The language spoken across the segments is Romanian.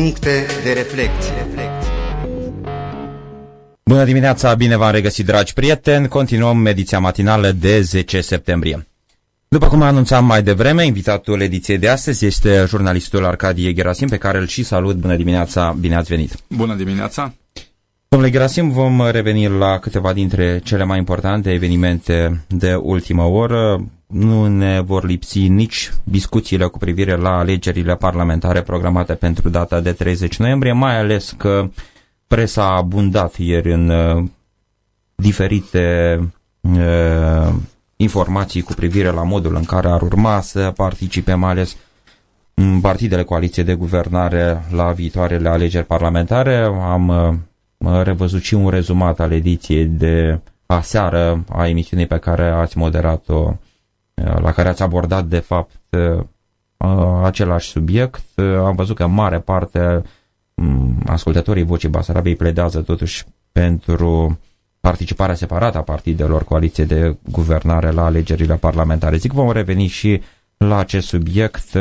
Puncte de reflecție. Bună dimineața, bine v-am regăsit, dragi prieteni. Continuăm ediția matinală de 10 septembrie. După cum anunțam mai devreme, invitatul ediției de astăzi este jurnalistul Arcadie Gerasim, pe care îl și salut. Bună dimineața, bine ați venit! Bună dimineața! Domnule Gerasim, vom reveni la câteva dintre cele mai importante evenimente de ultimă oră. Nu ne vor lipsi nici discuțiile cu privire la alegerile parlamentare programate pentru data de 30 noiembrie, mai ales că presa a abundat ieri în uh, diferite uh, informații cu privire la modul în care ar urma să participe mai ales partidele coaliție de guvernare la viitoarele alegeri parlamentare. Am uh, revăzut și un rezumat al ediției de aseară a emisiunii pe care ați moderat-o, uh, la care ați abordat de fapt uh, același subiect. Am văzut că în mare parte ascultătorii Vocii Basarabiei pledează totuși pentru participarea separată a partidelor coaliție de guvernare la alegerile parlamentare. Zic, vom reveni și la acest subiect,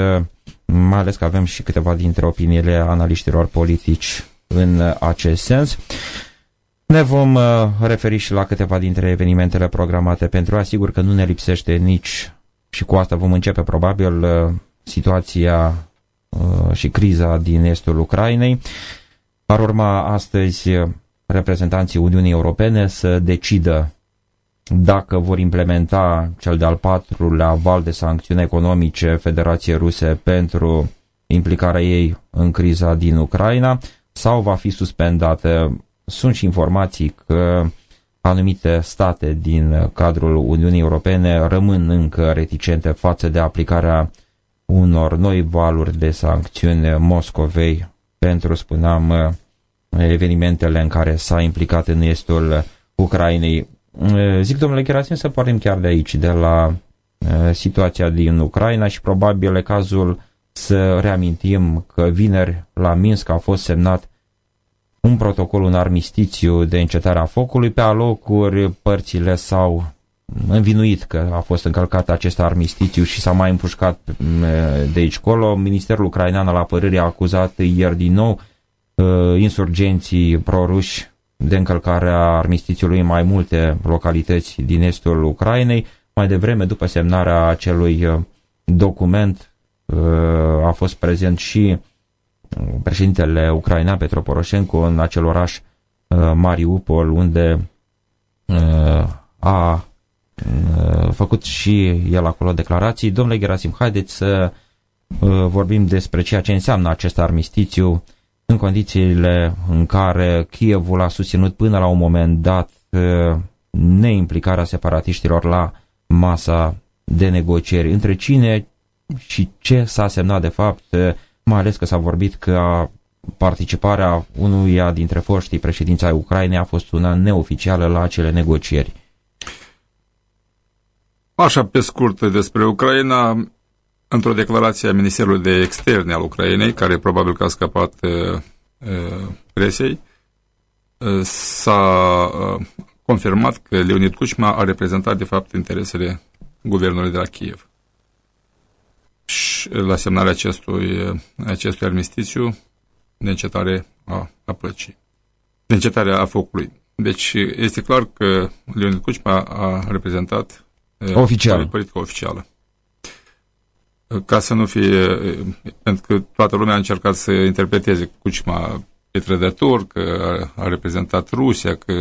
mai ales că avem și câteva dintre opiniile analiștilor politici în acest sens. Ne vom uh, referi și la câteva dintre evenimentele programate pentru a asigur că nu ne lipsește nici, și cu asta vom începe probabil, uh, situația uh, și criza din estul Ucrainei. Ar urma astăzi reprezentanții Uniunii Europene să decidă dacă vor implementa cel de-al patrulea val de sancțiuni economice Federației Ruse pentru implicarea ei în criza din Ucraina sau va fi suspendată. Sunt și informații că anumite state din cadrul Uniunii Europene rămân încă reticente față de aplicarea unor noi valuri de sancțiuni Moscovei pentru, spuneam, evenimentele în care s-a implicat în estul Ucrainei. Zic, domnule Cherasin, să pornim chiar de aici, de la situația din Ucraina și probabil e cazul să reamintim că vineri la Minsk a fost semnat un protocol, un armistițiu de încetare a focului. Pe alocuri părțile s-au învinuit că a fost încălcat acest armistițiu și s-a mai împușcat de aici colo. Ministerul ucrainean al apărării a acuzat ieri din nou uh, insurgenții proruși de încălcarea armistițiului în mai multe localități din estul Ucrainei. Mai devreme, după semnarea acelui uh, document, uh, a fost prezent și uh, președintele ucrainean Petro Poroșenko în acel oraș uh, Mariupol, unde uh, a uh, făcut și el acolo declarații. Domnule Gerasim, haideți să uh, vorbim despre ceea ce înseamnă acest armistițiu în condițiile în care Kievul a susținut până la un moment dat uh, neimplicarea separatiștilor la masa de negocieri. Între cine și ce s-a semnat de fapt, uh, mai ales că s-a vorbit că participarea unuia dintre foștii președinți ai Ucrainei a fost una neoficială la acele negocieri. Așa pe scurt despre Ucraina, într-o declarație a Ministerului de Externe al Ucrainei, care probabil că a scăpat uh, uh, presei, uh, s-a uh, confirmat că Leonid Kuchma a reprezentat de fapt interesele guvernului de la Kiev. Și la semnarea acestui, uh, acestui armistițiu de încetare a, a plăcii, de încetarea a focului. Deci este clar că Leonid Kuchma a reprezentat uh, oficial. politica oficială ca să nu fie, pentru că toată lumea a încercat să interpreteze Cucima pe trădător, că a, a reprezentat Rusia, că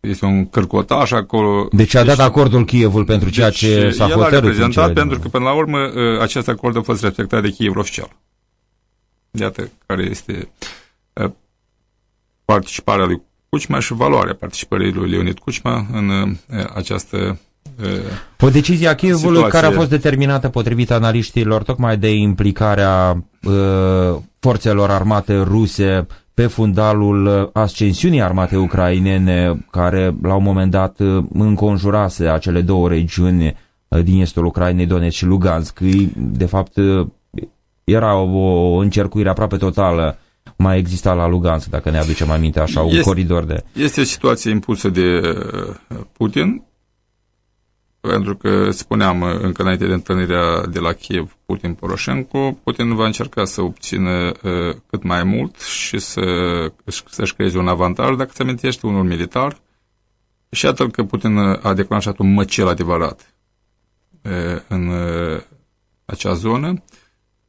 este un cărcotaș acolo. Deci a dat deci, acordul Kievul pentru ceea deci ce s-a hotărât. El a reprezentat pentru că, până la urmă, acest acord a fost respectat de Kiev oficial. Iată care este participarea lui Cucma și valoarea participării lui Leonid Cucma în această o decizie a Chievului situație. care a fost determinată potrivit analiștilor tocmai de implicarea uh, forțelor armate ruse pe fundalul ascensiunii armate ucrainene care la un moment dat uh, înconjurase acele două regiuni uh, din estul Ucrainei, Donetsk și Lugansk. De fapt, uh, era o încercuire aproape totală mai exista la Lugansk, dacă ne aducem aminte așa, un este, coridor de... Este o situație impusă de Putin pentru că spuneam încă înainte de întâlnirea de la Kiev Putin-Poroșenko, Putin va încerca să obțină uh, cât mai mult și să, să-și creeze un avantaj, dacă se amintește, unul militar. Și atât că Putin a declanșat un măcel adevărat uh, în uh, acea zonă.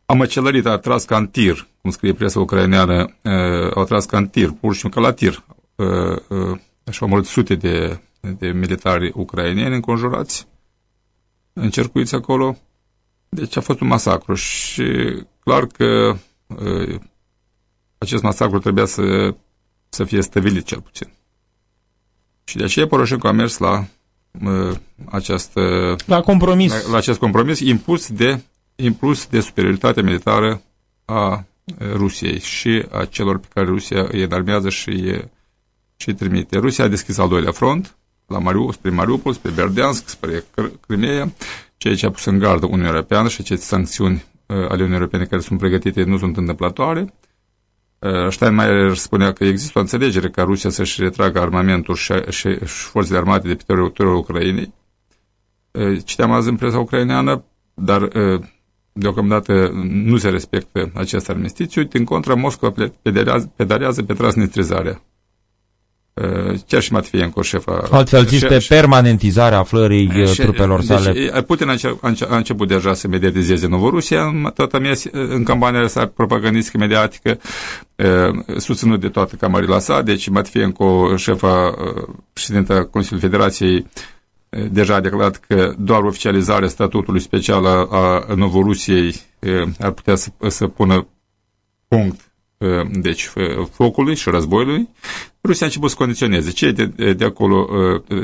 A măcelărit, a tras ca în tir, cum scrie presa ucraineană, uh, au tras ca în tir, pur și simplu ca la tir. Uh, uh, așa au sute de de militari ucraineni înconjurați, încercuiți acolo. Deci a fost un masacru și clar că uh, acest masacru trebuia să, să fie stăvilit cel puțin. Și de aceea Poroșenko a mers la uh, această... La compromis. La, la acest compromis impus de, impus de superioritate militară a Rusiei și a celor pe care Rusia îi înarmează și și trimite. Rusia a deschis al doilea front, la Mariu, spre Mariupol, spre Berdeansk, spre Crimea, ceea ce a pus în gardă Uniunea Europeană și aceste sancțiuni uh, ale Uniunii Europene care sunt pregătite nu sunt întâmplătoare. Uh, Steinmeier spunea că există o înțelegere ca Rusia să-și retragă armamentul și, și, și forțele armate de pe teritoriul Ucrainei. Uh, citeam azi în presa ucraineană, dar uh, deocamdată nu se respectă acest armistițiu. Din contră, Moscova pedalează pe transnistrizarea chiar și Matvienko, șefa... Altfel zis, pe permanentizarea aflării și, trupelor deci, sale. Putin a, a, a început deja să mediatizeze Novorusia în, toată mes, în campania sa propagandistică mediatică, susținut de toată camarila sa, deci Matvienko, șefa președinta Consiliului Federației, deja a declarat că doar oficializarea statutului special a, a Novorusiei ar putea să, să pună punct deci focului și războiului, Rusia a început să condiționeze. Cei de, de acolo,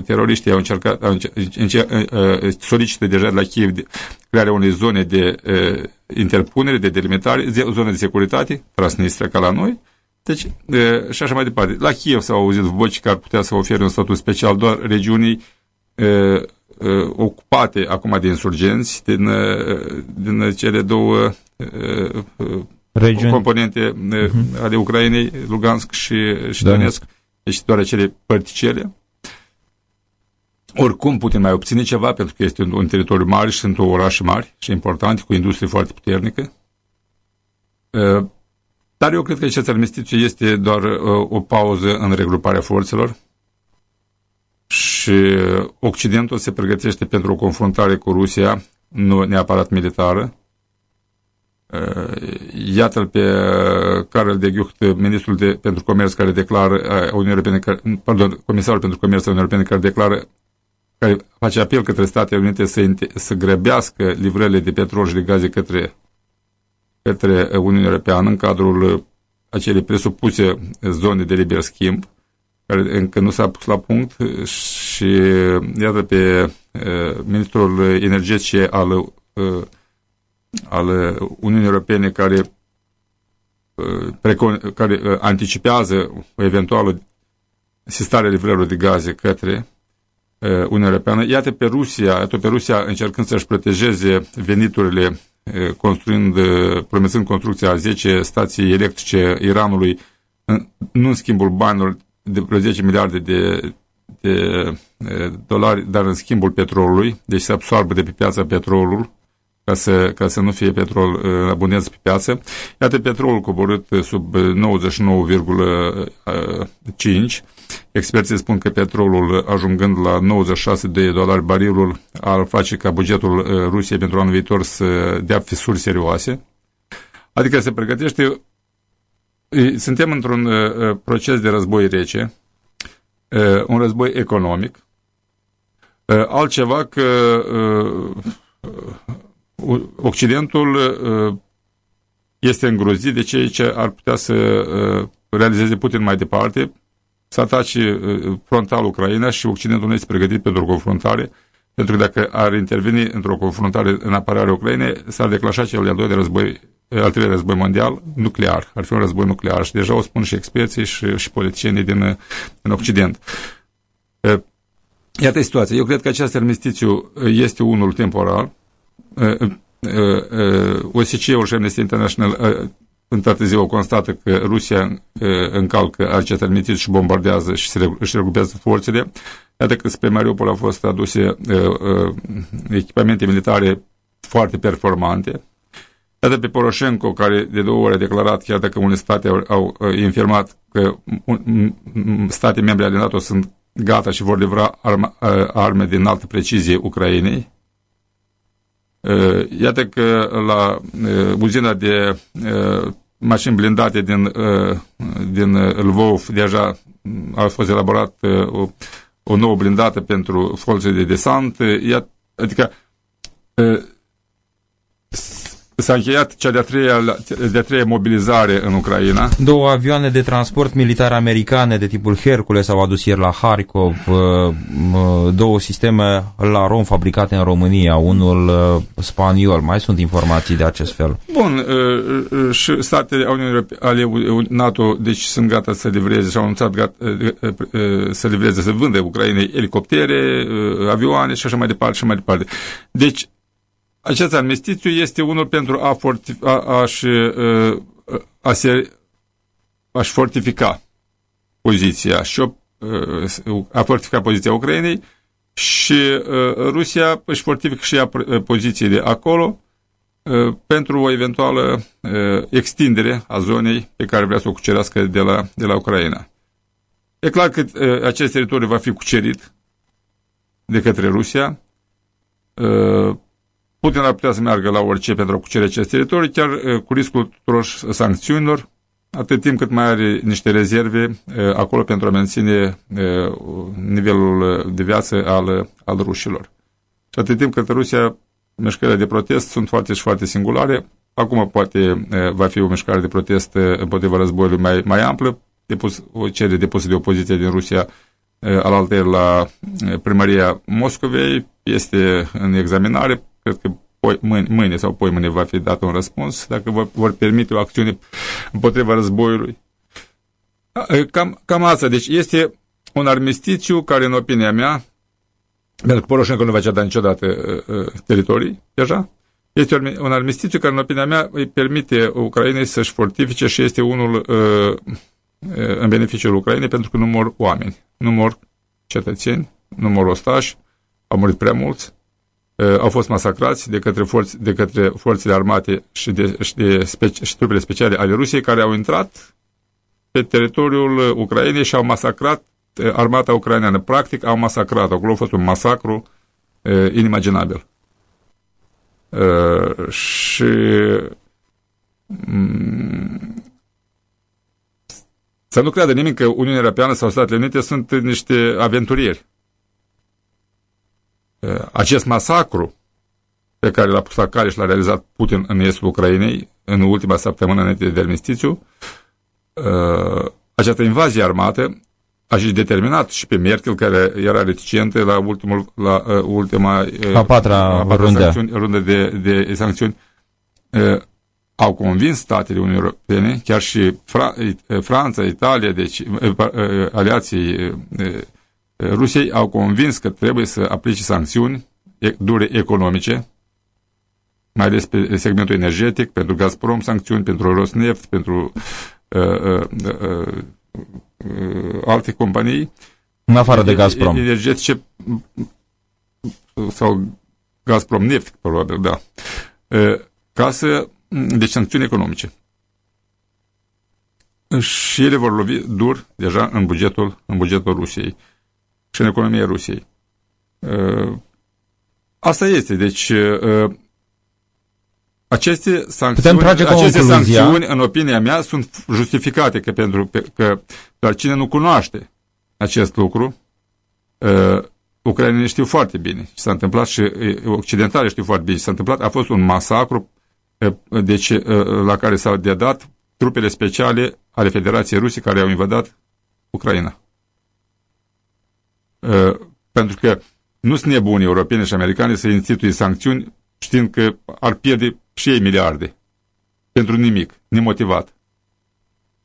teroriștii au încercat, au încercat, solicită deja la Kiev de, crearea unei zone de interpunere, de delimitare, zone de securitate, Transnistria ca la noi, deci, și așa mai departe. La Kiev s-au auzit voci că ar putea să ofere un statut special doar regiunii ocupate acum de insurgenți din, din cele două Regiuni. componente uh-huh. ale Ucrainei, Lugansk și, și da. Donetsk, deci doar acele părticele. Oricum Putin mai obține ceva, pentru că este un, un teritoriu mare și sunt orașe mari și importante, cu industrie foarte puternică. Uh, dar eu cred că acest armistițiu este doar uh, o pauză în regruparea forțelor și Occidentul se pregătește pentru o confruntare cu Rusia, nu neapărat militară, Iată-l pe Karel de Gucht, ministrul de, pentru comerț care declară, Uniunea Europene, care, pardon, comisarul pentru comerț al Uniunii Europene care declară, care face apel către Statele Unite să, să grăbească livrările de petrol și de gaze către, către Uniunea Europeană în cadrul acelei presupuse zone de liber schimb, care încă nu s-a pus la punct și iată pe ministrul energetic al al Uniunii Europene care, uh, care uh, anticipează o eventuală sistare livrărilor de gaze către uh, Uniunea Europeană. Iată pe Rusia, iată pe Rusia încercând să-și protejeze veniturile construind, promițând construcția a 10 stații electrice Iranului, nu în schimbul banilor de vreo 10 miliarde de, de dolari, dar în schimbul petrolului, deci se absorbă de pe piața petrolul, ca să, ca să nu fie petrol uh, abundență pe piață. Iată, petrolul coborât sub 99,5. Experții spun că petrolul ajungând la 96 de dolari barilul ar face ca bugetul uh, Rusiei pentru anul viitor să dea fisuri serioase. Adică se pregătește suntem într-un uh, proces de război rece, un război economic, altceva că Occidentul uh, este îngrozit de ceea ce ar putea să uh, realizeze Putin mai departe, să atace uh, frontal Ucraina și Occidentul nu este pregătit pentru o confruntare, pentru că dacă ar interveni într-o confruntare în apărarea Ucrainei, s-ar declanșa cel de-al doilea război, al treilea război mondial nuclear. Ar fi un război nuclear și deja o spun și experții și, și politicienii din, din Occident. Iată situația. Eu cred că acest armistițiu este unul temporal, OSCE-ul și Amnesty International în toată ziua constată că Rusia încalcă acest armistițiu și bombardează și își regrupează forțele. Iată că spre Mariupol au fost aduse echipamente militare foarte performante. Iată pe Poroșenko, care de două ori a declarat, chiar dacă unele state au, au informat că state membre ale NATO sunt gata și vor livra arma, arme de înaltă precizie Ucrainei. Iată că la uzina de mașini blindate din, din Lvov deja a fost elaborat o, o nouă blindată pentru forțe de desant. Iată, adică S-a încheiat cea de-a treia, de treia mobilizare în Ucraina. Două avioane de transport militar americane de tipul Hercules s-au adus ieri la Harkov, uh, uh, două sisteme la Rom fabricate în România, unul uh, spaniol. Mai sunt informații de acest fel? Bun, și statele ale NATO deci sunt gata să livreze și au anunțat gata, să livreze, să vândă Ucrainei elicoptere, avioane și așa mai departe și mai departe. Deci acest armistițiu este unul pentru a, forti, a, a-și, a, se, a-și fortifica poziția și a fortifica poziția Ucrainei și Rusia își fortifică și ea poziție de acolo pentru o eventuală extindere a zonei pe care vrea să o cucerească de la, de la Ucraina. E clar că acest teritoriu va fi cucerit de către Rusia. Putin ar putea să meargă la orice pentru a cuceri acest teritoriu, chiar uh, cu riscul tuturor sancțiunilor, atât timp cât mai are niște rezerve uh, acolo pentru a menține uh, nivelul de viață al, al rușilor. Și atât timp cât Rusia, mișcările de protest sunt foarte și foarte singulare, acum poate va fi o mișcare de protest împotriva războiului mai, mai amplă, depus, o cerere depusă de opoziție din Rusia alaltă la primăria Moscovei, este în examinare, cred că poi, mâine, mâine sau poi mâine va fi dat un răspuns, dacă vor, vor permite o acțiune împotriva războiului. Cam, cam asta. Deci este un armistițiu care, în opinia mea, pentru că Poroșenko nu va ceda niciodată uh, uh, teritorii, deja, este un armistițiu care, în opinia mea, îi permite Ucrainei să-și fortifice și este unul uh, în beneficiul Ucrainei pentru că nu mor oameni, nu mor cetățeni, nu mor ostași, au murit prea mulți, Uh, au fost masacrați de către, forți, de către forțele armate și, de, și, de speci, și trupele speciale ale Rusiei care au intrat pe teritoriul Ucrainei și au masacrat uh, armata ucraineană. Practic au masacrat. Acolo a fost un masacru uh, inimaginabil. Uh, și um, să nu creadă nimeni că Uniunea Europeană sau Statele Unite sunt niște aventurieri. Uh, acest masacru pe care l-a pus la cale și l-a realizat Putin în estul Ucrainei în ultima săptămână înainte de armistițiu, uh, această invazie armată a și determinat și pe Merkel, care era reticentă la, ultimul, la uh, ultima a patra, a patra rundă. Sancțiuni, rundă de, de sancțiuni, au convins statele Uniunii Europene, chiar și Fra Franța, Italia, deci aliații Rusiei au convins că trebuie să aplice sancțiuni dure economice, mai ales pe segmentul energetic, pentru Gazprom sancțiuni, pentru Rosneft, pentru uh, uh, uh, uh, alte companii. În afară de Gazprom. Energetice sau Gazprom Neft, probabil, da. Uh, ca să, deci sancțiuni economice. Și ele vor lovi dur deja în bugetul, în bugetul Rusiei și în economia Rusiei. Uh, asta este. Deci, uh, aceste sancțiuni, aceste sancțiuni, în opinia mea, sunt justificate că pentru că doar cine nu cunoaște acest lucru, uh, ucrainenii știu foarte bine ce s-a întâmplat și occidentale știu foarte bine ce s-a întâmplat. A fost un masacru deci, la care s-au dedat trupele speciale ale Federației Rusii care au invadat Ucraina. Uh, pentru că nu sunt nebuni europeni și americani să instituie sancțiuni știind că ar pierde și ei miliarde pentru nimic, nemotivat.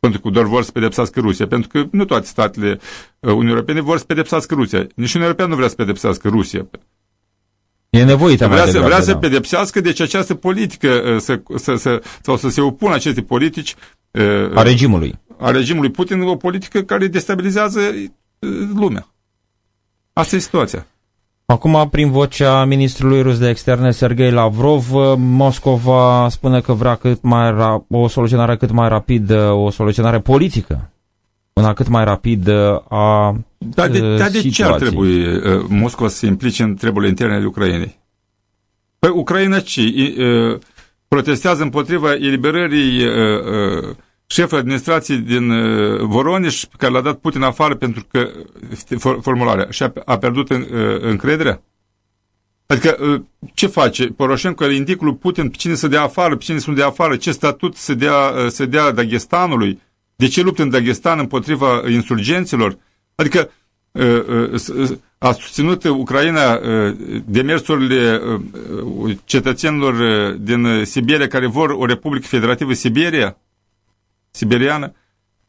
Pentru că doar vor să pedepsească Rusia, pentru că nu toate statele uh, Uniunii Europene vor să pedepsească Rusia. Nici Uniunea Europeană nu vrea să pedepsească Rusia. E nevoită vrea, să, vrea să da. pedepsească, deci această politică, uh, să, să, să, sau să se opună aceste politici a regimului. A regimului Putin, o politică care destabilizează lumea. Asta e situația. Acum, prin vocea ministrului rus de externe, Sergei Lavrov, Moscova spune că vrea cât mai ra- o soluționare cât mai rapidă, o soluționare politică, una cât mai rapidă a Dar de, uh, dar de ce ar situației. trebui uh, Moscova să se implice în treburile interne ale Ucrainei? Păi Ucraina ce? I- uh, protestează împotriva eliberării uh, uh, șefului administrației din uh, Voronezh, pe care l-a dat Putin afară pentru că este for- formularea și a, a pierdut în, uh, încrederea? Adică uh, ce face? Poroșenko îl indică lui Putin pe cine să dea afară, pe cine să nu dea afară, ce statut să dea, uh, să dea Dagestanului, de ce luptă în Dagestan împotriva insurgenților? Adică uh, uh, s- uh, a susținut Ucraina uh, demersurile uh, uh, cetățenilor uh, din uh, Siberia care vor o Republică Federativă Siberia, siberiană.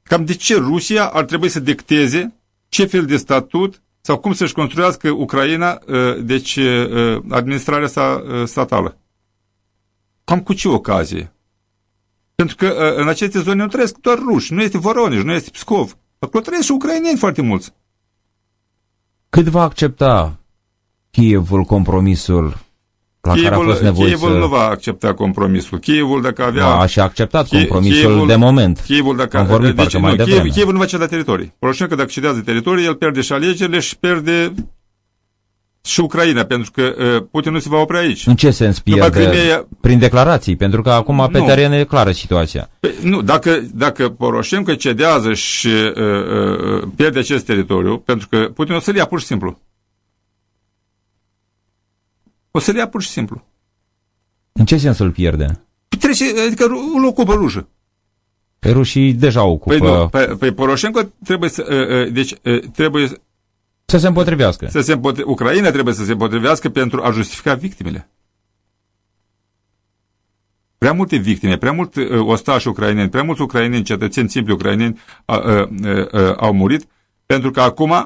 Cam de ce Rusia ar trebui să dicteze ce fel de statut sau cum să-și construiască Ucraina, uh, deci uh, administrarea sa uh, statală. Cam cu ce ocazie? Pentru că uh, în aceste zone nu trăiesc doar ruși, nu este Voronezh, nu este Pskov. Acolo trăiesc și ucraineni foarte mulți. Cât va accepta Kievul compromisul la care a Kievul, fost nevoie Kievul să... nu va accepta compromisul. Kievul dacă avea... Da, a și acceptat Kie- compromisul Kievul- de moment. Kievul dacă... Am vorbit deci, parcă mai nu, devreme. Kiev, Kievul nu va ceda teritorii. Poroșenko dacă cedează teritorii, el pierde și alegerile și pierde și Ucraina, pentru că uh, Putin nu se va opri aici. În ce sens După pierde? Crimea- Prin declarații, pentru că acum pe Nu. teren e clară situația. Păi, nu, dacă, dacă Poroșenko cedează și uh, uh, pierde acest teritoriu, pentru că Putin o să-l ia pur și simplu. O să-l ia pur și simplu. În ce sens îl pierde? Trece, adică ru- îl ocupă rușă. Pe rușii deja ocupă Păi nu, pe, pe Poroșenko trebuie să, uh, uh, deci, uh, trebuie să se împotrivească. să se împotre- Ucraina trebuie să se împotrivească pentru a justifica victimele. Prea multe victime, prea mulți uh, ostași ucraineni, prea mulți ucraineni, cetățeni simpli ucraineni uh, uh, uh, au murit, pentru că acum uh,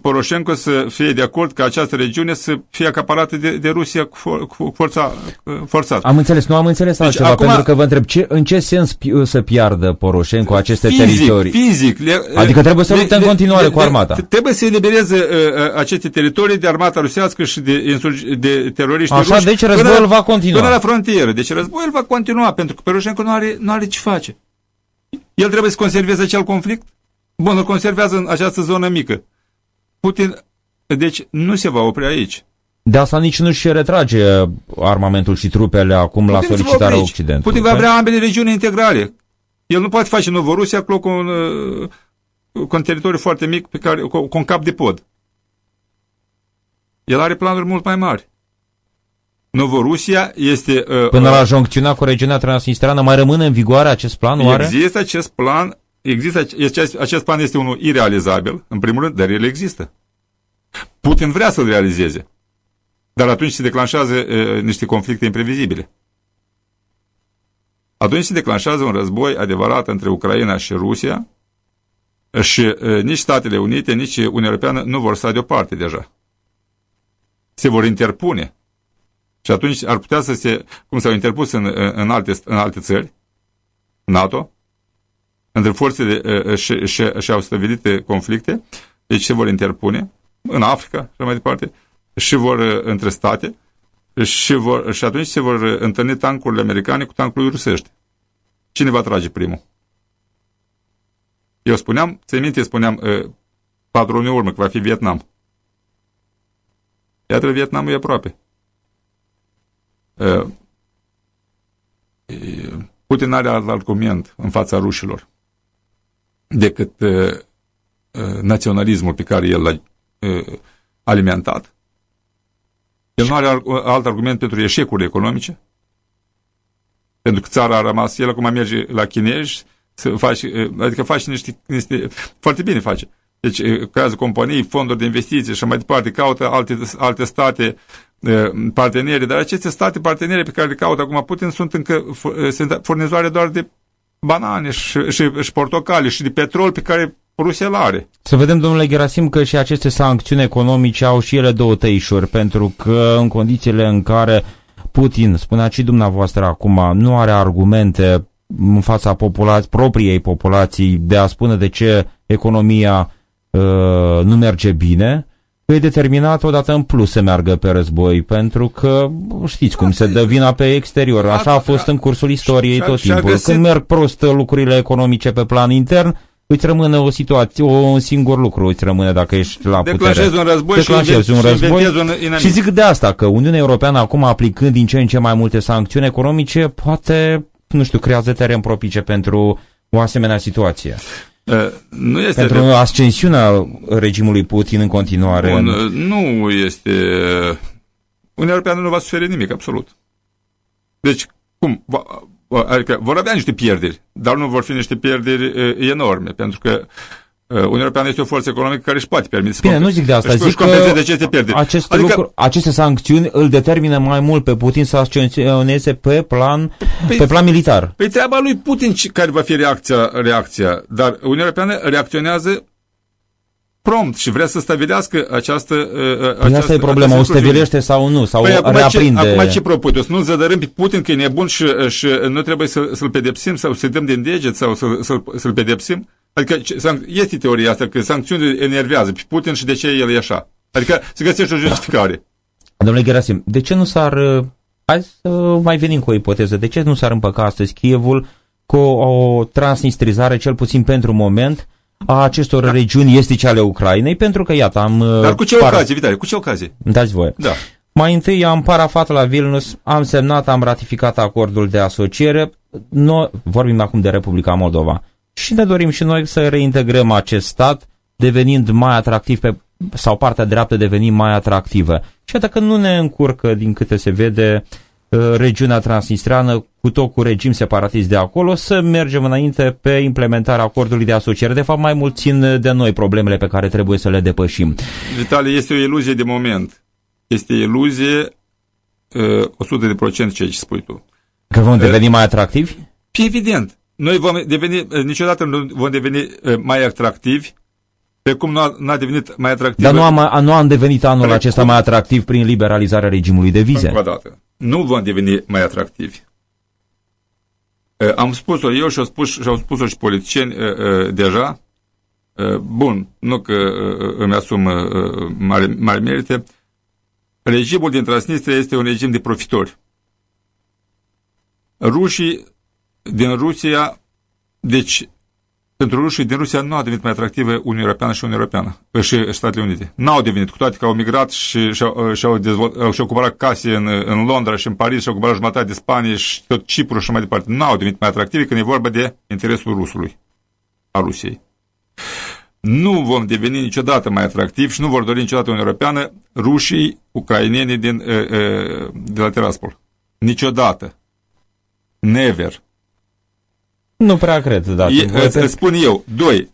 Poroșenko să fie de acord ca această regiune să fie acaparată de, de Rusia cu, for, cu forța, uh, forțat. Am înțeles, nu am înțeles Deci altceva, acum- pentru că vă întreb, ce, în ce sens pi- să piardă Poroșenko aceste fizic, teritorii? Fizic. Le, Adică trebuie să lupte în continuare cu armata. trebuie să elibereze uh, uh, aceste teritorii de armata rusească și de, insurgi, de teroriști Așa, ruși. deci până războiul la- va continua. Până la frontieră. Deci războiul va continua, pentru că Poroșenko nu are, nu are ce face. El trebuie să conserveze acel conflict? Bun, îl conservează în această zonă mică. Putin, deci, nu se va opri aici. De asta nici nu-și retrage armamentul și trupele acum la Putin se va solicitarea opri aici. Occidentului. Putin va Păi, vrea ambele regiuni integrale. El nu poate face Novorusia acolo cu un, uh, cu un teritoriu foarte mic pe care, cu, cu un cap de pod. El are planuri mult mai mari. Novorusia este... Uh, Până uh, la joncțiunea cu regiunea transnistreană mai rămâne în vigoare acest plan, oare? Există acest plan, există acest, acest plan este unul irealizabil, în primul rând, dar el există. Putin vrea să-l realizeze. Dar atunci se declanșează uh, niște conflicte imprevizibile. Atunci se declanșează un război adevărat între Ucraina și Rusia și uh, nici Statele Unite, nici Uniunea Europeană nu vor sta deoparte deja. Se vor interpune. Și atunci ar putea să se, cum s-au interpus în, în, alte, în alte țări, NATO, între forțele uh, și, și, și au stabilit conflicte, deci se vor interpune în Africa și mai departe, și vor uh, între state, și, vor, și atunci se vor uh, întâlni tancurile americane cu tancurile rusești. Cine va trage primul? Eu spuneam, ți minte, spuneam uh, patru luni în urmă că va fi Vietnam. Iată, Vietnamul e aproape. Uh, Putin are alt argument în fața rușilor decât uh, uh, naționalismul pe care el l-a uh, alimentat. El nu are alt argument pentru eșecurile economice, pentru că țara a rămas, el acum merge la chinezi, să faci, uh, adică face niște, niște, foarte bine face. Deci uh, creează companii, fonduri de investiții și mai departe, caută alte, alte state parteneri, dar aceste state partenere pe care le caută acum Putin sunt încă sunt furnizoare doar de banane și, și, și portocale și de petrol pe care Rusia îl are. Să vedem, domnule Gerasim, că și aceste sancțiuni economice au și ele două tăișuri, pentru că în condițiile în care Putin, spunea și dumneavoastră acum, nu are argumente în fața populației, propriei populații de a spune de ce economia uh, nu merge bine, e determinat odată în plus să meargă pe război, pentru că știți cum se dă vina pe exterior. Așa a fost în cursul istoriei tot timpul. Când merg prost lucrurile economice pe plan intern, îți rămâne o situație, o, un singur lucru îți rămâne dacă ești la putere. Declanșezi un război Declanșezi și, un război un și zic de asta, că Uniunea Europeană acum aplicând din ce în ce mai multe sancțiuni economice, poate, nu știu, creează teren propice pentru o asemenea situație. Uh, nu este pentru de... ascensiunea regimului Putin în continuare. Bun, în... Nu este... Uniunea Europeană nu va suferi nimic, absolut. Deci, cum? Va, adică vor avea niște pierderi, dar nu vor fi niște pierderi uh, enorme, pentru că Uniunea Europeană este o forță economică care își poate permite să Bine, nu zic de asta, zic că de aceste pierderi. Aceste, adică, lucruri, aceste sancțiuni îl determină mai mult pe Putin să ascensioneze pe plan, păi, pe plan militar. Păi treaba lui Putin care va fi reacția, reacția, dar Uniunea Europeană reacționează prompt și vrea să stabilească această... Uh, păi asta e problema, o stabilește sau nu, sau păi acum reaprinde. Ce, acum ce propui? O să nu zădărâm pe Putin că e nebun și, și nu trebuie să, să-l pedepsim sau să-l dăm din deget sau să, să, să-l pedepsim? Adică este teoria asta că sancțiunile enervează pe Putin și de ce el e așa. Adică se găsește o justificare. Domnule Gerasim, de ce nu s-ar... Uh, hai să mai venim cu o ipoteză. De ce nu s-ar împăca astăzi Kievul cu o transnistrizare, cel puțin pentru moment, a acestor da. regiuni estice ale Ucrainei, pentru că, iată, am... Uh, Dar cu ce par... ocazie, Vitale, cu ce ocazie? Dați voie. Da. Mai întâi am parafat la Vilnius, am semnat, am ratificat acordul de asociere, noi, vorbim acum de Republica Moldova, și ne dorim și noi să reintegrăm acest stat, devenind mai atractiv pe, sau partea dreaptă devenind mai atractivă. Și dacă nu ne încurcă, din câte se vede, uh, regiunea transnistreană, cu tot cu regim separatist de acolo, să mergem înainte pe implementarea acordului de asociere. De fapt, mai mult țin de noi problemele pe care trebuie să le depășim. Vitalie, este o iluzie de moment. Este iluzie uh, 100% ceea ce spui tu. Că vom deveni uh, mai atractivi? Evident. Noi vom deveni, uh, niciodată nu vom deveni uh, mai atractivi pe cum nu a, n-a devenit mai atractiv. Dar nu am, nu am devenit anul Precum... acesta mai atractiv prin liberalizarea regimului de vize. Încă o dată. Nu vom deveni mai atractivi. Am spus-o eu și au spus, și au spus-o și politicieni deja. Bun, nu că îmi asum mare, mare merite. Regimul din Transnistria este un regim de profitori. Rușii din Rusia, deci pentru rușii din Rusia nu a devenit mai atractivă Uniunea Europeană și Uniunea Europeană și Statele Unite. N-au devenit, cu toate că au migrat și și-au, și-au, dezvolt, și-au cumpărat case în, în Londra și în Paris și-au cumpărat jumătate de Spanie și tot Cipru și mai departe. N-au devenit mai atractive când e vorba de interesul rusului, a Rusiei. Nu vom deveni niciodată mai atractivi și nu vor dori niciodată Uniunea Europeană rușii, ucrainenii din, de la Tiraspol. Niciodată. Never. Nu prea cred, da. E, îți spun eu. Doi,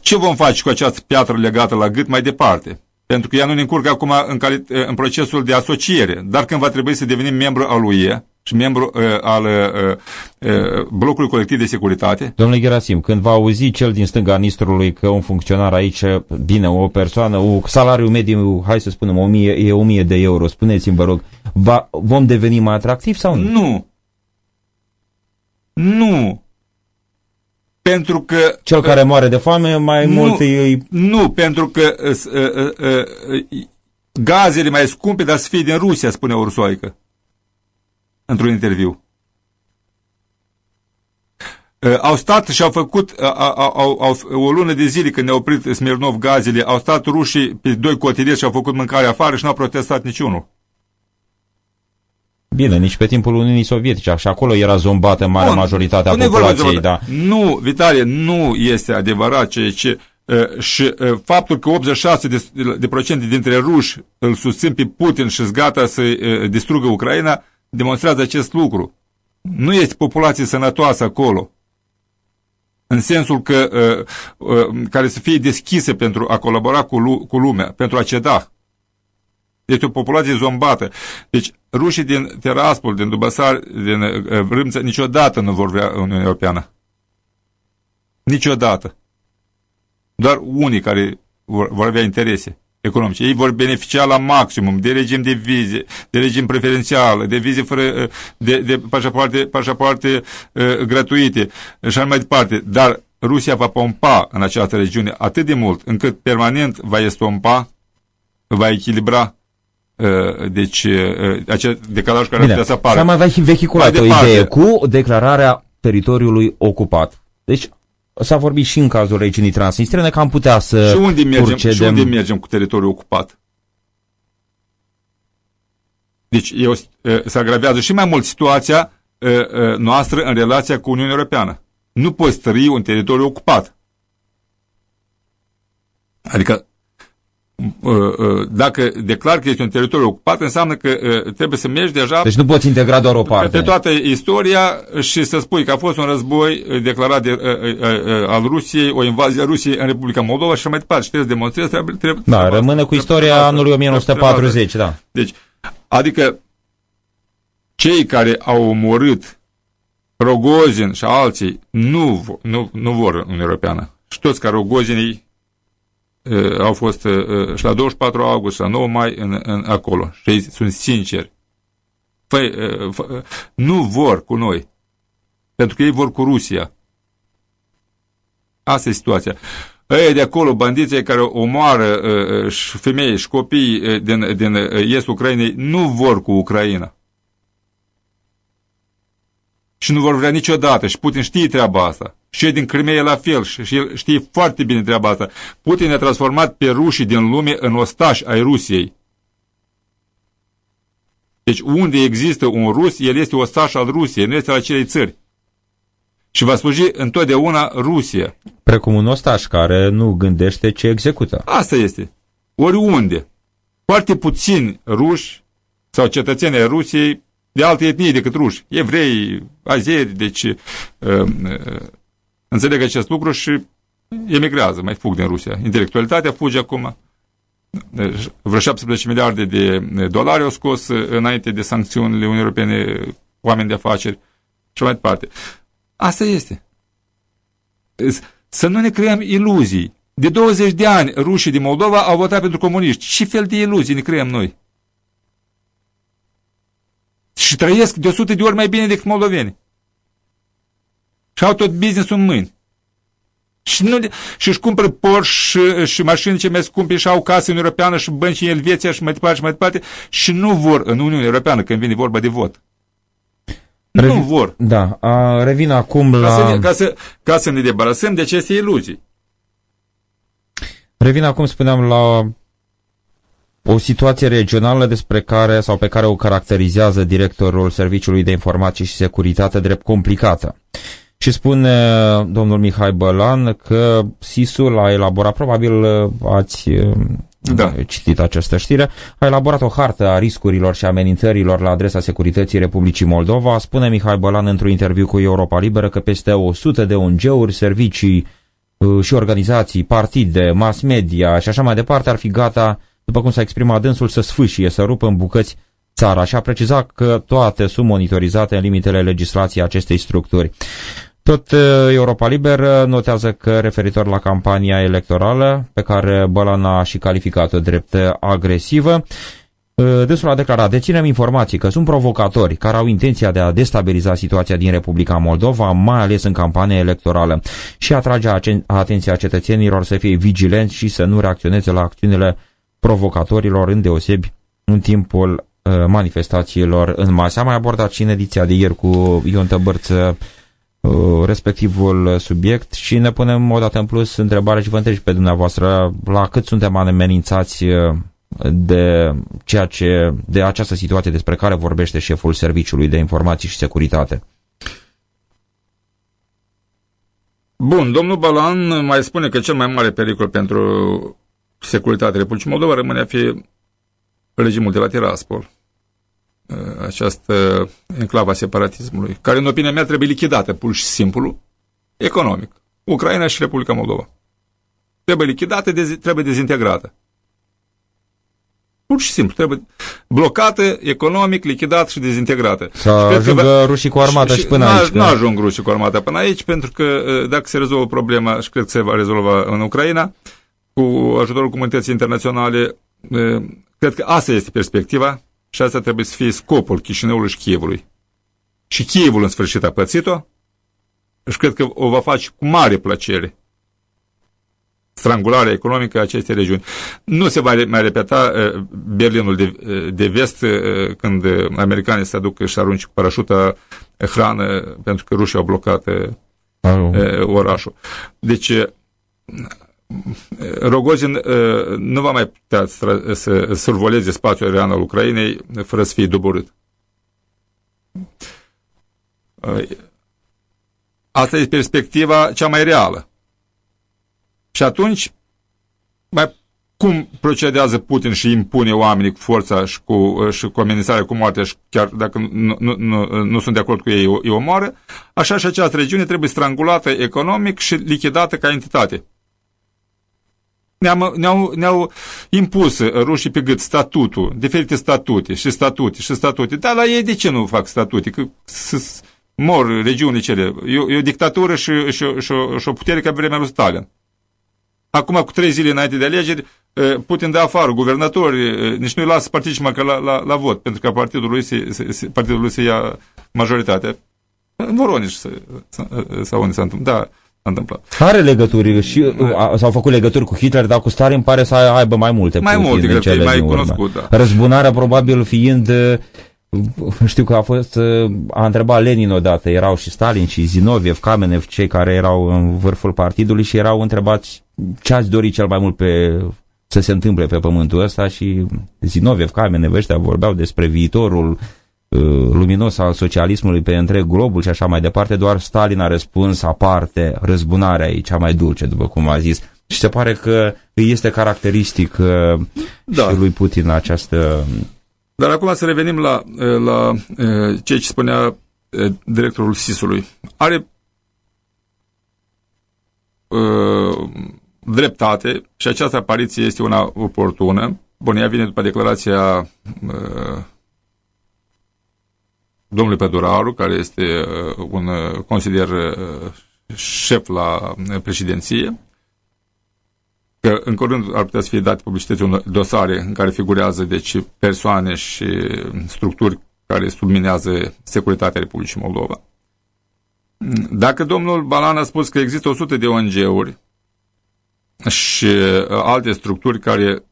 ce vom face cu această piatră legată la gât mai departe? Pentru că ea nu ne încurcă acum în, în procesul de asociere, dar când va trebui să devenim membru al UE și membru uh, al uh, uh, blocului colectiv de securitate. Domnule Gerasim, când va auzi cel din stânga Nistrului că un funcționar aici, bine, o persoană, o salariu mediu, hai să spunem, 1000, e 1000 de euro, spuneți-mi, vă rog, va, vom deveni mai atractivi sau nu? Nu, nu. Pentru că... Cel care uh, moare de foame, mai nu, mult îi... Nu, pentru că uh, uh, uh, uh, gazele mai scumpe, dar să fie din Rusia, spune Ursoaică. Într-un interviu. Uh, au stat și au făcut uh, au, au, au, o lună de zile când ne-au oprit Smirnov gazele, au stat rușii pe doi cotelieri și au făcut mâncare afară și n-au protestat niciunul. Bine, nici pe timpul Uniunii Sovietice, și acolo era zombată mare Bun, majoritatea populației. Da. Nu, Vitalie, nu este adevărat ceea ce... Uh, și uh, faptul că 86% de, de procente dintre ruși îl susțin pe Putin și sunt gata să uh, distrugă Ucraina, demonstrează acest lucru. Nu este populație sănătoasă acolo. În sensul că uh, uh, care să fie deschisă pentru a colabora cu, cu lumea, pentru a ceda. Este o populație zombată. Deci, rușii din Teraspol, din Dubasar, din uh, Vrâmță, niciodată nu vor vrea Uniunea Europeană. Niciodată. Doar unii care vor, vor avea interese economice. Ei vor beneficia la maximum de regim de vize, de regim preferențial, de vize fără, uh, de, de pașapoarte, pașapoarte uh, gratuite și așa mai departe. Dar Rusia va pompa în această regiune atât de mult încât permanent va estompa va echilibra uh, deci uh, acel decalaj care Bine, putea să apară. S-a mai vehiculat Mai o departe. idee cu declararea teritoriului ocupat. Deci s-a vorbit și în cazul regiunii Transnistrene că am putea să Și unde mergem, și procedem- unde mergem cu teritoriul ocupat? Deci eu, uh, se agravează și mai mult situația uh, uh, noastră în relația cu Uniunea Europeană. Nu poți trăi un teritoriu ocupat. Adică uh, uh, dacă declar că este un teritoriu ocupat, înseamnă că uh, trebuie să mergi deja Deci nu poți integra doar o parte. pe toată istoria și să spui că a fost un război uh, declarat de, uh, uh, uh, al Rusiei, o invazie a Rusiei în Republica Moldova și așa mai departe. Și trebuie să demonstrezi, trebuie, trebuie, Da, treaba rămâne asta, cu istoria treaba asta, anului treaba asta. 1940, da. Deci, adică cei care au omorât Rogozin și alții nu, vo- nu, nu vor în Uniunea Europeană. Și toți ca Rogozinii uh, au fost uh, și la 24 august și la 9 mai în, în, acolo. Și ei sunt sinceri. Fă, uh, fă, uh, nu vor cu noi. Pentru că ei vor cu Rusia. Asta e situația. Ei de acolo, bandiții care omoară uh, uh, și femei și copii uh, din, din uh, estul Ucrainei, nu vor cu Ucraina. Și nu vor vrea niciodată. Și Putin știe treaba asta. Și ei din Crimea la fel. Și, și el știe foarte bine treaba asta. Putin a transformat pe rușii din lume în ostași ai Rusiei. Deci unde există un rus, el este ostaș al Rusiei, nu este al acelei țări. Și va sluji întotdeauna Rusia. Precum un ostaș care nu gândește ce execută. Asta este. Oriunde. Foarte puțini ruși sau cetățeni ai Rusiei de alte etnie decât ruși. Evrei, azeri, deci uh, uh, înțeleg acest lucru și emigrează, mai fug din Rusia. Intelectualitatea fuge acum. Deci, Vreo 17 miliarde de dolari au scos uh, înainte de sancțiunile Uniunii Europene oameni de afaceri și mai departe. Asta este. Să nu ne creăm iluzii. De 20 de ani rușii din Moldova au votat pentru comuniști. Ce fel de iluzii ne creăm noi? Și trăiesc de 100 de ori mai bine decât moldoveni. Și au tot business în mâini. Și, nu, și își cumpără Porsche și, și mașini ce mai scumpe și au case în Europeană și bănci în Elveția și mai departe și mai departe și nu vor în Uniunea Europeană când vine vorba de vot. Nu Revi- vor. Da, a, revin acum Ca să, la... ne, ca, să, ca să ne debarasăm de aceste iluzii. Revin acum, spuneam, la o situație regională despre care sau pe care o caracterizează directorul Serviciului de Informații și Securitate drept complicată. Și spune domnul Mihai Bălan că SIS-ul a elaborat, probabil ați Da. citit această știre, a elaborat o hartă a riscurilor și amenințărilor la adresa securității Republicii Moldova. Spune Mihai Bălan într-un interviu cu Europa Liberă că peste 100 de ONG-uri, servicii uh, și organizații, partide, mass media și așa mai departe ar fi gata, după cum s-a exprimat dânsul, să sfâșie, să rupă în bucăți țara și a precizat că toate sunt monitorizate în limitele legislației acestei structuri. Tot uh, Europa Liber uh, notează că referitor la campania electorală, pe care Bălan a și calificat-o drept uh, agresivă, uh, dânsul a declarat, deținem informații că sunt provocatori care au intenția de a destabiliza situația din Republica Moldova, mai ales în campania electorală, și atrage ace- atenția cetățenilor să fie vigilenți și să nu reacționeze la acțiunile provocatorilor îndeosebi în timpul uh, manifestațiilor în masă. Am mai abordat și în ediția de ieri cu Ion Tăbărță uh, respectivul subiect și ne punem o dată în plus întrebare și vă întreb și pe dumneavoastră la cât suntem amenințați uh, de ceea ce de această situație despre care vorbește șeful Serviciului de Informații și Securitate. Bun, domnul Balan mai spune că cel mai mare pericol pentru securitatea Republicii Moldova rămâne a fi regimul de la Tiraspol. Această enclavă a separatismului, care în opinia mea trebuie lichidată pur și simplu, economic. Ucraina și Republica Moldova. Trebuie lichidată, dezi, trebuie dezintegrată. Pur și simplu, trebuie blocată, economic, lichidată și dezintegrată. Să Și cred că ajungă va- rușii cu armata și, până nu, aici. Nu că- ajung rușii cu armata până aici, pentru că uh, dacă se rezolvă problema, și cred că se va rezolva în Ucraina, cu ajutorul comunității internaționale, uh, cred că asta este perspectiva și asta trebuie să fie scopul Chișinăului și Chievului. Și Chievul în sfârșit a pățit-o și cred că o va face cu mare plăcere strangularea economică a acestei regiuni. Nu se va mai repeta Berlinul de, de vest când americanii se aduc și arunci cu parașuta hrană pentru că rușii au blocat orașul. Deci Rogozin nu va mai putea să survoleze spațiul aerian al Ucrainei fără să fie doborât. Asta e perspectiva cea mai reală. Și atunci, mai cum procedează Putin și impune oamenii cu forța și cu, și cu amenințarea cu moartea și chiar dacă nu, nu, nu, nu sunt de acord cu ei, îi omoară, așa și această regiune trebuie strangulată economic și lichidată ca entitate. Ne-au, ne-au, ne-au impus rușii pe gât statutul, diferite statute și statute și statute. Dar la ei de ce nu fac statute? Că mor regiunile cele. E, e o dictatură și, și, și, și o putere ca vremea lui Stalin. Acum, cu trei zile înainte de alegeri, Putin de afară, guvernatori, nici nu-i lasă participe măcar la, la, la vot, pentru că partidul lui se, se, partidul lui se ia majoritatea. În Voroniș sau unde s-a întâmplat. Da, s-a întâmplat. Are legături și s-au făcut legături cu Hitler, dar cu Stalin pare să aibă mai multe. Mai multe, cred că mai cunoscut, da. Răzbunarea probabil fiind știu că a fost, a întrebat Lenin odată, erau și Stalin și Zinoviev, Kamenev, cei care erau în vârful partidului și erau întrebați ce ați dori cel mai mult pe, să se întâmple pe pământul ăsta și Zinoviev, Kamenev ăștia vorbeau despre viitorul uh, luminos al socialismului pe întreg globul și așa mai departe, doar Stalin a răspuns aparte, răzbunarea e cea mai dulce, după cum a zis. Și se pare că îi este caracteristic uh, da. și lui Putin această dar acum să revenim la, la ce ce spunea directorul SIS-ului. Are uh, dreptate și această apariție este una oportună. Bun, ea vine după declarația uh, domnului Peduraru, care este uh, un consilier uh, șef la președinție, că în curând ar putea să fie date publicității dosare în care figurează deci persoane și structuri care subminează securitatea Republicii Moldova. Dacă domnul Balan a spus că există 100 de ONG-uri și uh, alte structuri care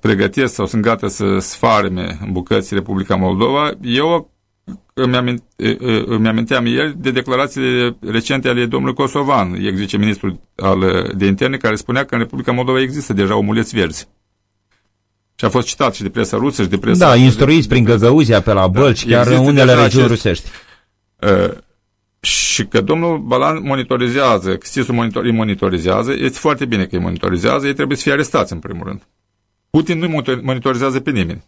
pregătesc sau sunt gata să sfarme în bucăți Republica Moldova, eu îmi, aminte, îmi aminteam ieri de declarațiile recente ale domnului Kosovan, ex-viceministrul al de interne, care spunea că în Republica Moldova există deja omuleți verzi. Și a fost citat și de presa rusă și de presa... Da, instruiți prin găgăuzia pe la bălci, da, chiar în unele regiuni acest, rusești. Uh, și că domnul Balan monitorizează, că SIS-ul monitor, îi monitorizează, este foarte bine că îi monitorizează, ei trebuie să fie arestați în primul rând. Putin nu monitorizează pe nimeni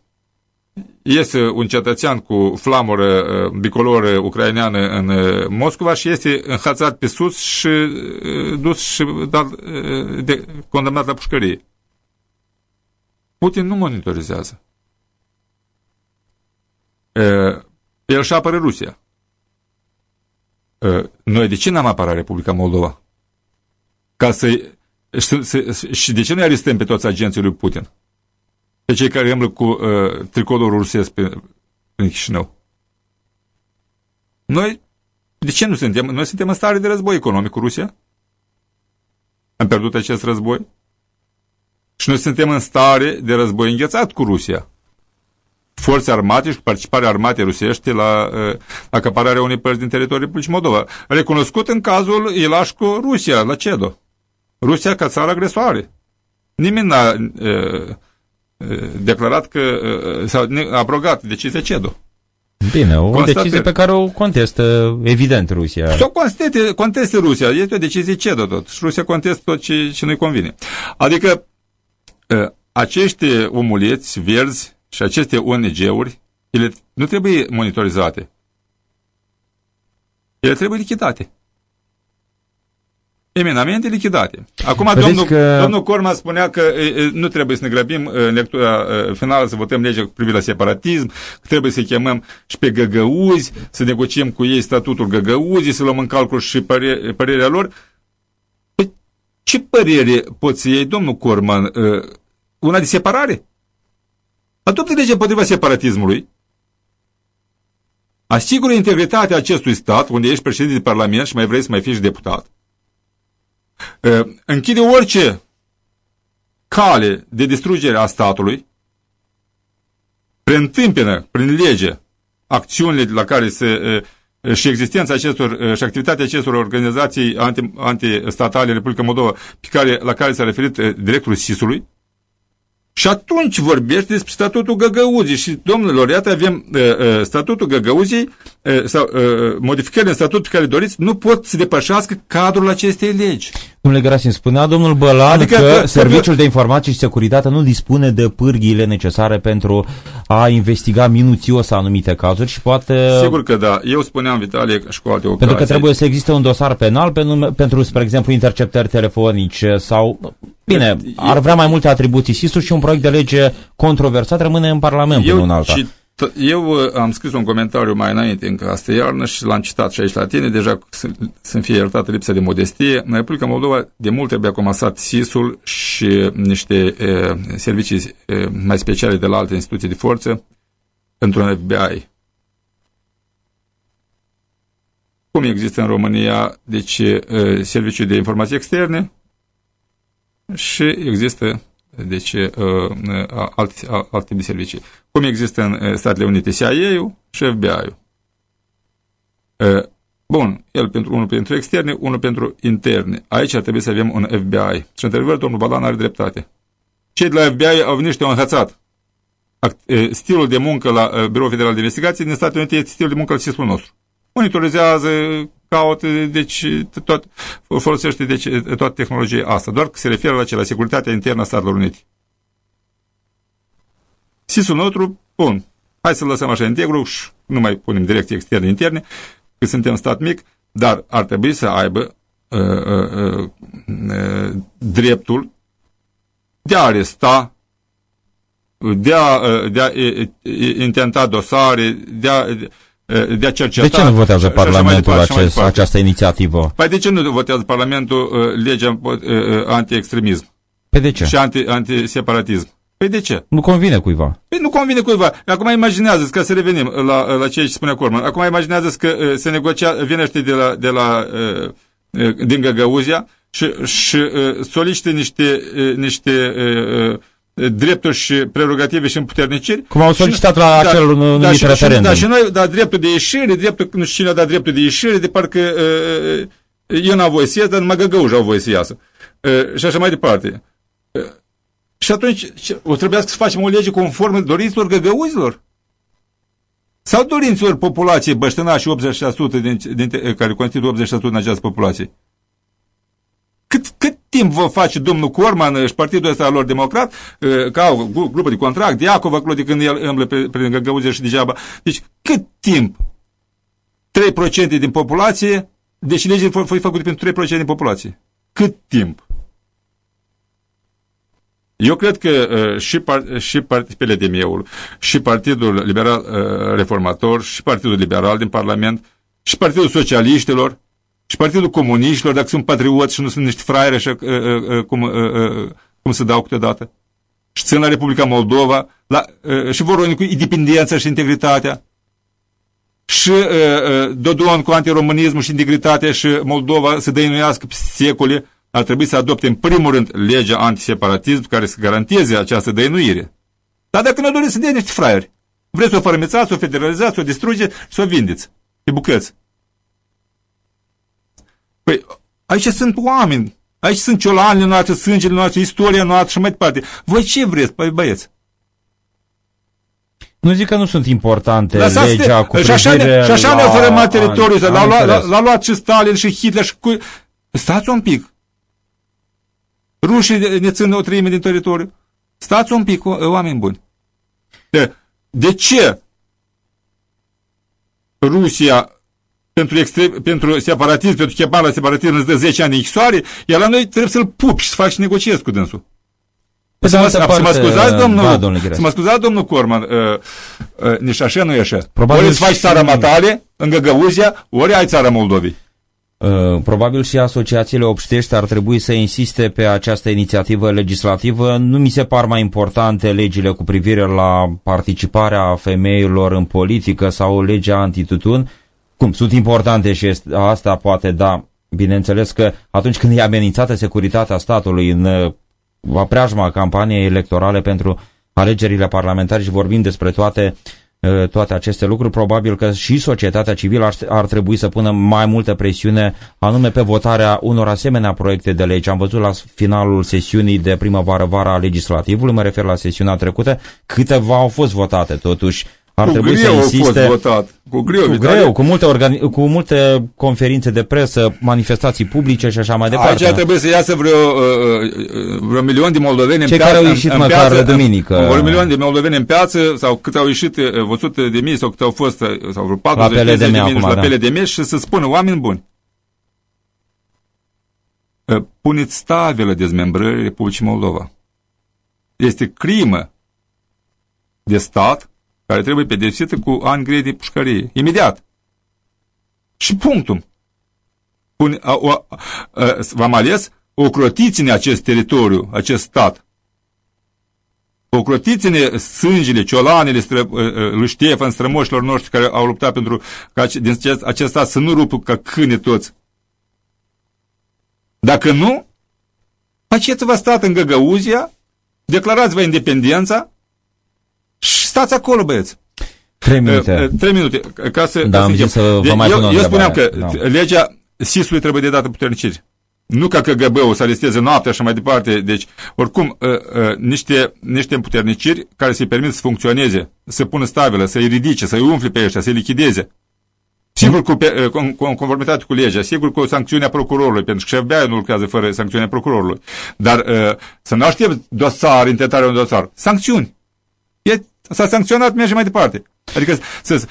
este un cetățean cu flamură uh, bicoloră ucraineană în uh, Moscova și este înhățat pe sus și uh, dus și dat, de, condamnat la pușcărie. Putin nu monitorizează. El și apără Rusia. Noi de ce n-am apărat Republica Moldova? Ca să, și, și de ce nu arestăm pe toți agenții lui Putin? Pe cei care îmblă cu uh, tricolorul rusesc pe, în Chișinău. Noi, de ce nu suntem? Noi suntem în stare de război economic cu Rusia. Am pierdut acest război. Și noi suntem în stare de război înghețat cu Rusia. Forțe armate și cu participarea armate rusești la uh, acapararea unei părți din teritoriul Republicii Moldova. Recunoscut în cazul Ilașcu Rusia, la CEDO. Rusia ca țară agresoare. Nimeni n-a uh, declarat că s-a abrogat decizia CEDO. Bine, o Constate, decizie pe care o contestă, evident, Rusia. Să o conteste, conteste Rusia. Este o decizie CEDO tot. Și Rusia contestă tot ce, ce nu-i convine. Adică, acești omuleți verzi și aceste ONG-uri, ele nu trebuie monitorizate. Ele trebuie lichidate eminamente lichidate. Acum domnul, că... domnul Corma spunea că e, nu trebuie să ne grăbim în lectura finală să votăm legea cu privire la separatism, că trebuie să chemăm și pe găgăuzi, să negociem cu ei statutul găgăuzii, să luăm în calcul și păre, părerea lor. Păi, ce părere poți să iei, domnul Corman? Una de separare? Adoptă legea împotriva separatismului. Asigură integritatea acestui stat, unde ești președinte de parlament și mai vrei să mai fii și deputat închide orice cale de distrugere a statului, preîntâmpină prin lege acțiunile la care se și existența acestor și activitatea acestor organizații anti, antistatale Republica Moldova pe care, la care s-a referit directorul SIS-ului, și atunci vorbește despre statutul Găgăuzii și, domnilor, iată avem uh, uh, statutul Găgăuzii uh, sau uh, modificările în statut pe care doriți nu pot să depășească cadrul acestei legi. Domnule Gerasim, spunea domnul Bălan adică că, că Serviciul de Informații și Securitate nu dispune de pârghiile necesare pentru a investiga minuțios anumite cazuri și poate... Sigur că da. Eu spuneam, Vitalie, și cu alte ocazii. Pentru că trebuie să existe un dosar penal pentru, pentru spre exemplu, interceptări telefonice sau... Bine, ar vrea mai multe atribuții sis și un proiect de lege controversat rămâne în Parlament eu, până în alta. Și eu uh, am scris un comentariu mai înainte, încă astă iarnă, și l-am citat și aici la tine, deja să-mi fie iertată lipsa de modestie. În Republica Moldova de mult trebuie comasat SIS-ul și niște e, servicii e, mai speciale de la alte instituții de forță într-un FBI. Cum există în România, deci, e, serviciul de informații externe și există deci uh, uh alte, alte tip de servicii. Cum există în uh, Statele Unite CIA-ul și FBI-ul. Uh, bun, el pentru unul pentru externe, unul pentru interne. Aici ar trebui să avem un FBI. Și într-adevăr, domnul Balan are dreptate. Cei de la FBI au venit și te-au înhățat. Stilul de muncă la Biroul Federal de Investigații din Statele Unite este stilul de muncă al sistemului nostru. Monitorizează, caută, deci tot, folosește deci, toată tehnologia asta, doar că se referă la ce, la securitatea internă a Statelor Unite. SIS-ul nostru, bun, hai să lăsăm așa integru și nu mai punem direcții externe interne, că suntem stat mic, dar ar trebui să aibă uh, uh, uh, dreptul de a aresta, de a, uh, de a intenta dosare, de a, de a cerceta. De ce nu votează Parlamentul acest, această inițiativă? Păi de ce nu votează Parlamentul uh, legea uh, anti-extremism? Pe de ce? Și anti, anti-separatism? Păi de ce? Nu convine cuiva. Păi nu convine cuiva. Acum imaginează ca să revenim la, la ce spune Corman. Acum imaginează că uh, se negocia, vine de la, de la uh, din Găgăuzia și, și uh, solicită niște, uh, niște uh, drepturi și prerogative și împuterniciri. Cum au solicitat la da, acel numit da, și, referendum. Da, și noi, da, dreptul de ieșire, dreptul, nu știu cine a dat dreptul de ieșire, de parcă uh, eu n-am voie să ies, dar numai găgăuși au voie să iasă. Uh, și așa mai departe. Uh, și atunci, o trebuia să facem o lege conformă dorinților găgăuzilor? Sau dorinților populației băștănași 80% din, din, care constituie 80% din această populație? Cât, cât timp vă face domnul Corman și partidul ăsta lor democrat, ca au grupă de contract, Iacov acolo de când el îmblă prin găgăuze și degeaba. Deci cât timp 3% din populație, deci legile vor fi făcute pentru 3% din populație. Cât timp? Eu cred că uh, și, par, și PLDM-ul, și Partidul Liberal uh, Reformator, și Partidul Liberal din Parlament, și Partidul Socialiștilor, și Partidul Comuniștilor, dacă sunt patrioți și nu sunt niște fraiere așa, uh, uh, uh, cum, uh, uh, cum se dau câteodată. Și țin la Republica Moldova la, uh, și vor cu independența și integritatea. Și uh, uh, Dodon cu antiromânismul și integritatea și Moldova să dăinuiască pe secole, ar trebui să adopte în primul rând legea antiseparatism care să garanteze această dăinuire. Dar dacă nu doriți să dea niște fraieri, vreți să o fărămițați, să o federalizați, să o distrugeți și să o vindeți pe bucăți. Păi, aici sunt oameni, aici sunt ciolanele noastre, sângele noastre, istoria noastră și mai departe. Voi ce vreți, păi băieți? Nu zic că nu sunt importante Lăsați legea de, cu și așa ne, și așa ne-au fărămat teritoriul ăsta. L-a luat, l-a luat și Stalin și Hitler și cu... Stați un pic. Rușii ne țin o treime din teritoriu. Stați un pic, oameni buni. De, de ce Rusia pentru, extrem, pentru separatism, pentru chemarea separatism îți dă 10 ani de închisoare, iar la noi trebuie să-l pupi și să faci negociezi cu dânsul. Pe să, mă, parte, să mă scuzați, domnul, da, să mă scuzați, domnul Corman, uh, uh, nici așa nu e așa. Probabil ori îți faci țara matale, în Găgăuzia, ori ai țara Moldovii. Uh, probabil și asociațiile obștești ar trebui să insiste pe această inițiativă legislativă. Nu mi se par mai importante legile cu privire la participarea femeilor în politică sau legea antitutun, cum, sunt importante și asta poate, da, bineînțeles că atunci când e amenințată securitatea statului în uh, va preajma campaniei electorale pentru alegerile parlamentare și vorbim despre toate uh, toate aceste lucruri, probabil că și societatea civilă ar, ar trebui să pună mai multă presiune anume pe votarea unor asemenea proiecte de lege. Am văzut la finalul sesiunii de primăvară-vara a legislativului, mă refer la sesiunea trecută, câteva au fost votate totuși ar cu trebui să insiste... fost votat. Cu greu, cu, greu cu, multe organi... cu multe conferințe de presă, manifestații publice și așa mai departe. Aici trebuie să iasă vreo, uh, uh, vreo milion de moldoveni Cei în piață. care au ieșit în, măcar piață, duminică. Vreo milion de moldoveni în piață sau cât au ieșit, uh, văzut de mii sau cât au fost, sau vreo 40 de, de mii acum, la da. pele de mii și să spună, oameni buni, puneți stabilă dezmembrării Republicii Moldova. Este crimă de stat care trebuie pedepsită cu ani grei de pușcărie. Imediat. Și punctul. V-am ales, ocrotiți-ne acest teritoriu, acest stat. Ocrotiți-ne sângele, ciolanele stră, lui Ștefan, strămoșilor noștri care au luptat pentru ca din acest, acest stat să nu rupă ca câine toți. Dacă nu, faceți-vă stat în Găgăuzia, declarați-vă independența și stați acolo, băieți. Trei minute. Uh, trei minute. Ca să, da, ca am să zis să vă mai eu, pun o eu spuneam că da. legea SIS-ului trebuie de dată puterniciri. Nu ca KGB-ul să aresteze noaptea și mai departe. Deci, oricum, uh, uh, niște, niște împuterniciri care să-i permit să funcționeze, să pună stabilă, să-i ridice, să-i umfle pe ăștia, să-i lichideze. Sigur cu, pe, cu conformitate cu legea, sigur cu sancțiunea procurorului, pentru că șef nu lucrează fără sancțiunea procurorului. Dar uh, să nu aștept dosar, intentarea unui dosar. Sancțiuni. E, s-a sancționat, merge mai departe. Adică să,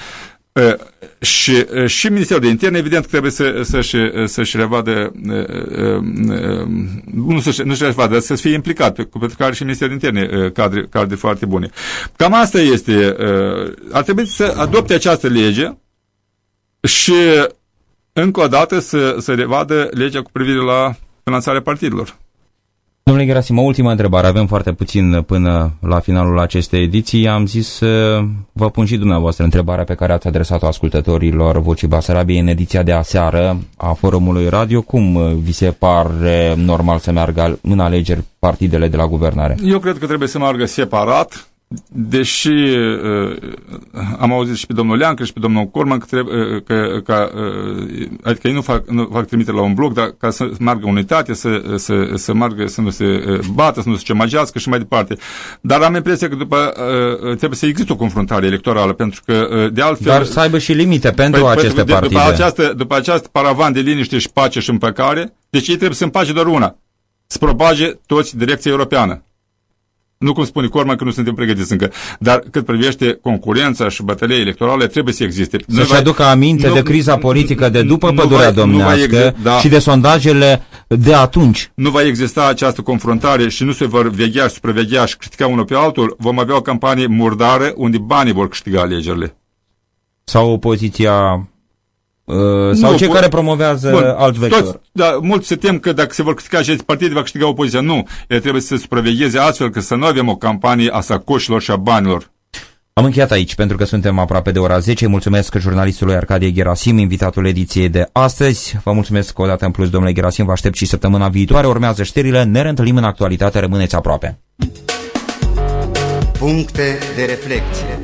uh, și, uh, și Ministerul de Interne, evident, că trebuie să, să-și, să-și revadă, uh, uh, nu să-și, nu să revadă, să fie implicat, pentru că are și Ministerul de Interne uh, cadre, cadre foarte bune. Cam asta este. Uh, ar trebui să adopte această lege și încă o dată să, să revadă legea cu privire la finanțarea partidelor. Domnule Gerasim, o ultimă întrebare. Avem foarte puțin până la finalul acestei ediții. Am zis să vă pun și dumneavoastră întrebarea pe care ați adresat-o ascultătorilor Vocii Basarabiei în ediția de aseară a forumului radio. Cum vi se pare normal să meargă în alegeri partidele de la guvernare? Eu cred că trebuie să meargă separat deși uh, am auzit și pe domnul Leancă și pe domnul Corman că, trebuie, uh, că, că uh, adică ei nu fac, nu fac trimitere la un bloc, dar ca să meargă unitate, să, să, să meargă, să nu se uh, bată, să nu se cemagească și mai departe. Dar am impresia că după uh, trebuie să existe o confruntare electorală, pentru că uh, de altfel... Dar să aibă și limite pentru păi, aceste de, partide. După această, după această paravan de liniște și pace și împăcare, deci ei trebuie să împace doar una, să propage toți direcția europeană. Nu cum spune Corman că nu suntem pregătiți încă, dar cât privește concurența și bătălia electorale trebuie să existe. Să-și aducă aminte nu, de criza politică de după pădurea domnească da. și de sondajele de atunci. Nu va exista această confruntare și nu se vor veghea și supraveghea și critica unul pe altul, vom avea o campanie murdară unde banii vor câștiga alegerile. Sau opoziția Uh, sau nu, cei care promovează bun, alt vector. Toți, da, mulți se tem că dacă se vor câștiga aceste partide, va câștiga opoziția. Nu, ele trebuie să se supravegheze astfel că să nu avem o campanie a sacoșilor și a banilor. Am încheiat aici pentru că suntem aproape de ora 10. Mulțumesc jurnalistului Arcadie Gerasim, invitatul ediției de astăzi. Vă mulțumesc o dată în plus, domnule Gerasim. Vă aștept și săptămâna viitoare. Urmează știrile. Ne reîntâlnim în actualitate. Rămâneți aproape. Puncte de reflecție.